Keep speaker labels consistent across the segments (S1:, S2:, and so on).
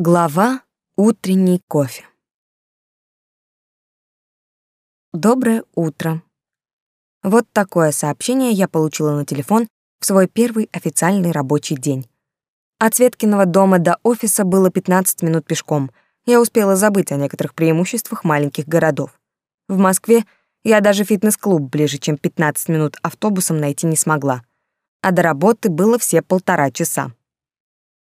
S1: Глава «Утренний кофе». Доброе утро. Вот такое сообщение я получила на телефон в свой первый официальный рабочий день. От Светкиного дома до офиса было 15 минут пешком. Я успела забыть о некоторых преимуществах маленьких городов. В Москве я даже фитнес-клуб ближе, чем 15 минут автобусом найти не смогла. А до работы было все полтора часа.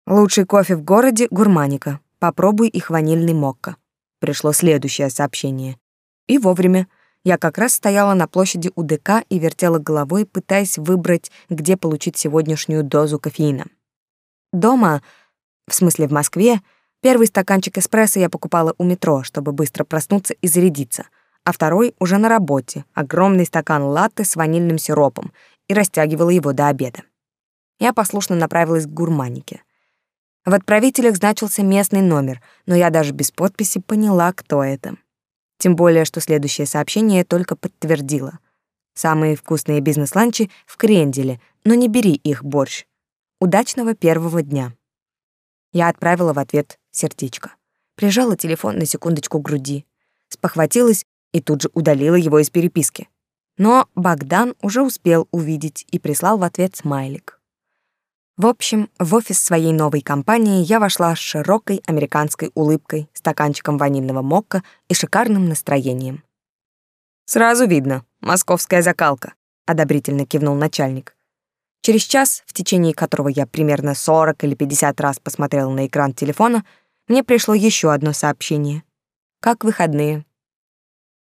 S1: Лучший кофе в городе — гурманика. Попробуй их ванильный мокко. Пришло следующее сообщение. И вовремя. Я как раз стояла на площади УДК и вертела головой, пытаясь выбрать, где получить сегодняшнюю дозу кофеина. Дома, в смысле в Москве, первый стаканчик эспрессо я покупала у метро, чтобы быстро проснуться и зарядиться, а второй уже на работе, огромный стакан латте с ванильным сиропом, и растягивала его до обеда. Я послушно направилась к гурманике. В отправителях значился местный номер, но я даже без подписи поняла, кто это. Тем более, что следующее сообщение только подтвердило. Самые вкусные бизнес-ланчи в Кренделе, но не бери их борщ. Удачного первого дня. Я отправила в ответ сердечко. Прижала телефон на секундочку к груди. Спохватилась и тут же удалила его из переписки. Но Богдан уже успел увидеть и прислал в ответ смайлик. В общем, в офис своей новой компании я вошла с широкой американской улыбкой, стаканчиком ванильного мокко и шикарным настроением. «Сразу видно, московская закалка», — одобрительно кивнул начальник. Через час, в течение которого я примерно 40 или 50 раз посмотрела на экран телефона, мне пришло еще одно сообщение. «Как выходные?»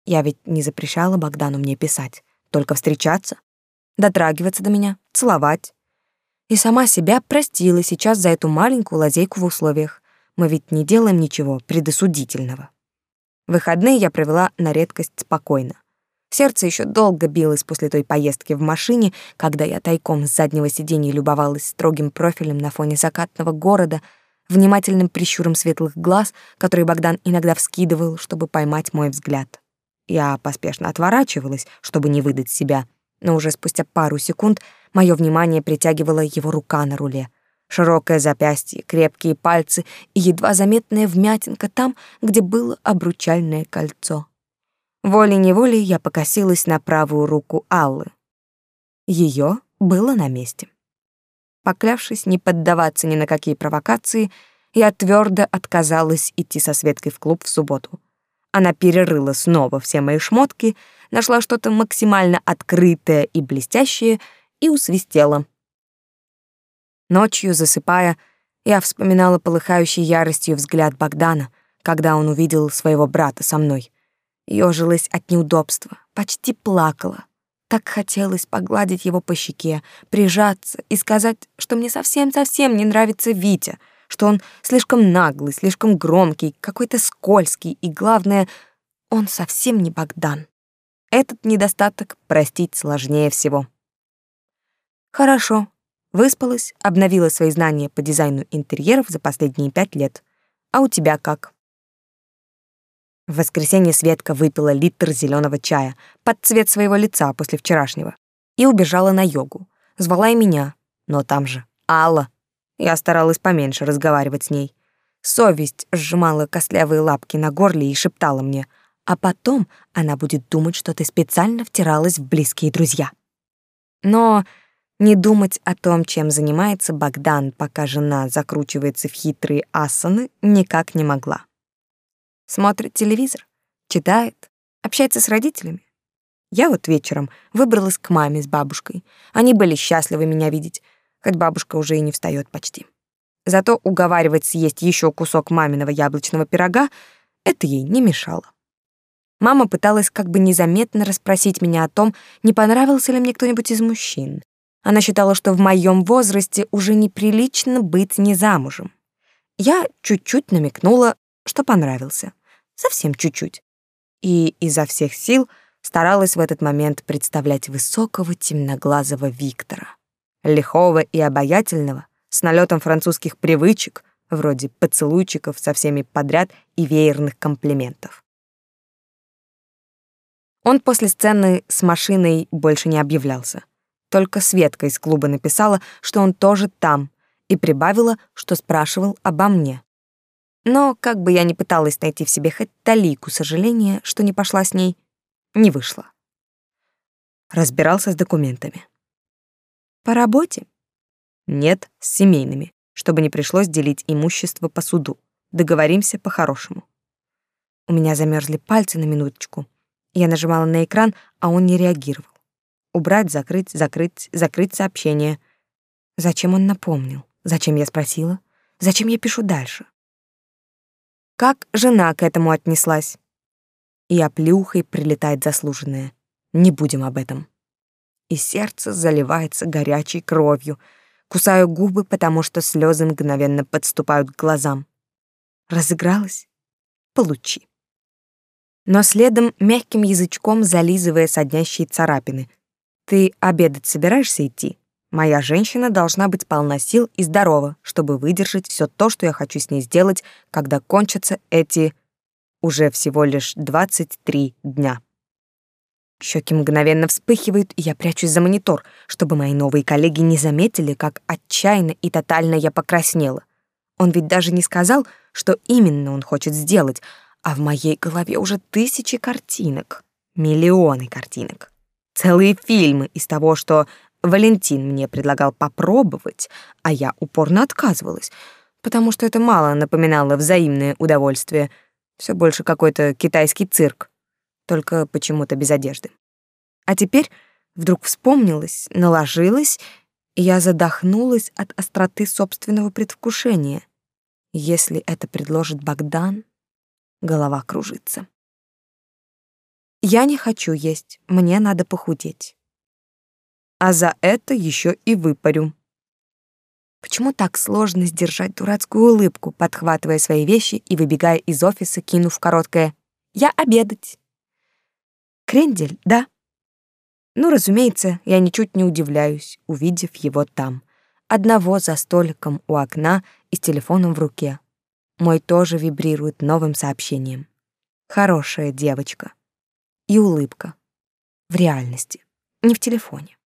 S1: Я ведь не запрещала Богдану мне писать, только встречаться, дотрагиваться до меня, целовать, и сама себя простила сейчас за эту маленькую лазейку в условиях. Мы ведь не делаем ничего предосудительного. Выходные я провела на редкость спокойно. Сердце еще долго билось после той поездки в машине, когда я тайком с заднего сиденья любовалась строгим профилем на фоне закатного города, внимательным прищуром светлых глаз, которые Богдан иногда вскидывал, чтобы поймать мой взгляд. Я поспешно отворачивалась, чтобы не выдать себя, но уже спустя пару секунд — Мое внимание притягивала его рука на руле. Широкое запястье, крепкие пальцы и едва заметная вмятинка там, где было обручальное кольцо. Волей-неволей я покосилась на правую руку Аллы. Ее было на месте. Поклявшись не поддаваться ни на какие провокации, я твердо отказалась идти со Светкой в клуб в субботу. Она перерыла снова все мои шмотки, нашла что-то максимально открытое и блестящее — и усвистела. Ночью, засыпая, я вспоминала полыхающий яростью взгляд Богдана, когда он увидел своего брата со мной. Ёжилась от неудобства, почти плакала. Так хотелось погладить его по щеке, прижаться и сказать, что мне совсем-совсем не нравится Витя, что он слишком наглый, слишком громкий, какой-то скользкий, и, главное, он совсем не Богдан. Этот недостаток простить сложнее всего. Хорошо. Выспалась, обновила свои знания по дизайну интерьеров за последние пять лет. А у тебя как? В воскресенье Светка выпила литр зеленого чая под цвет своего лица после вчерашнего и убежала на йогу. Звала и меня, но там же Алла. Я старалась поменьше разговаривать с ней. Совесть сжимала костлявые лапки на горле и шептала мне, а потом она будет думать, что ты специально втиралась в близкие друзья. Но не думать о том, чем занимается Богдан, пока жена закручивается в хитрые асаны, никак не могла. Смотрит телевизор, читает, общается с родителями. Я вот вечером выбралась к маме с бабушкой. Они были счастливы меня видеть, хоть бабушка уже и не встает почти. Зато уговаривать съесть еще кусок маминого яблочного пирога это ей не мешало. Мама пыталась как бы незаметно расспросить меня о том, не понравился ли мне кто-нибудь из мужчин. Она считала, что в моем возрасте уже неприлично быть не замужем. Я чуть-чуть намекнула, что понравился. Совсем чуть-чуть. И изо всех сил старалась в этот момент представлять высокого темноглазого Виктора. Лихого и обаятельного, с налетом французских привычек, вроде поцелуйчиков со всеми подряд и веерных комплиментов. Он после сцены с машиной больше не объявлялся. Только Светка из клуба написала, что он тоже там, и прибавила, что спрашивал обо мне. Но как бы я ни пыталась найти в себе хоть талику сожаления, что не пошла с ней, не вышло. Разбирался с документами. По работе? Нет, с семейными, чтобы не пришлось делить имущество по суду. Договоримся по-хорошему. У меня замерзли пальцы на минуточку. Я нажимала на экран, а он не реагировал. Убрать, закрыть, закрыть, закрыть сообщение. Зачем он напомнил? Зачем я спросила? Зачем я пишу дальше? Как жена к этому отнеслась? И оплюхой прилетает заслуженное. Не будем об этом. И сердце заливается горячей кровью. Кусаю губы, потому что слезы мгновенно подступают к глазам. Разыгралась? Получи. Но следом мягким язычком зализывая соднящие царапины. Ты обедать собираешься идти? Моя женщина должна быть полна сил и здорова, чтобы выдержать все то, что я хочу с ней сделать, когда кончатся эти уже всего лишь 23 дня. Щеки мгновенно вспыхивают, и я прячусь за монитор, чтобы мои новые коллеги не заметили, как отчаянно и тотально я покраснела. Он ведь даже не сказал, что именно он хочет сделать, а в моей голове уже тысячи картинок, миллионы картинок. Целые фильмы из того, что Валентин мне предлагал попробовать, а я упорно отказывалась, потому что это мало напоминало взаимное удовольствие, все больше какой-то китайский цирк, только почему-то без одежды. А теперь вдруг вспомнилось, наложилось, и я задохнулась от остроты собственного предвкушения. Если это предложит Богдан, голова кружится. Я не хочу есть, мне надо похудеть. А за это еще и выпарю. Почему так сложно сдержать дурацкую улыбку, подхватывая свои вещи и выбегая из офиса, кинув короткое «Я обедать». Крендель, да? Ну, разумеется, я ничуть не удивляюсь, увидев его там одного за столиком у окна и с телефоном в руке. Мой тоже вибрирует новым сообщением. Хорошая девочка. И улыбка. В реальности, не в телефоне.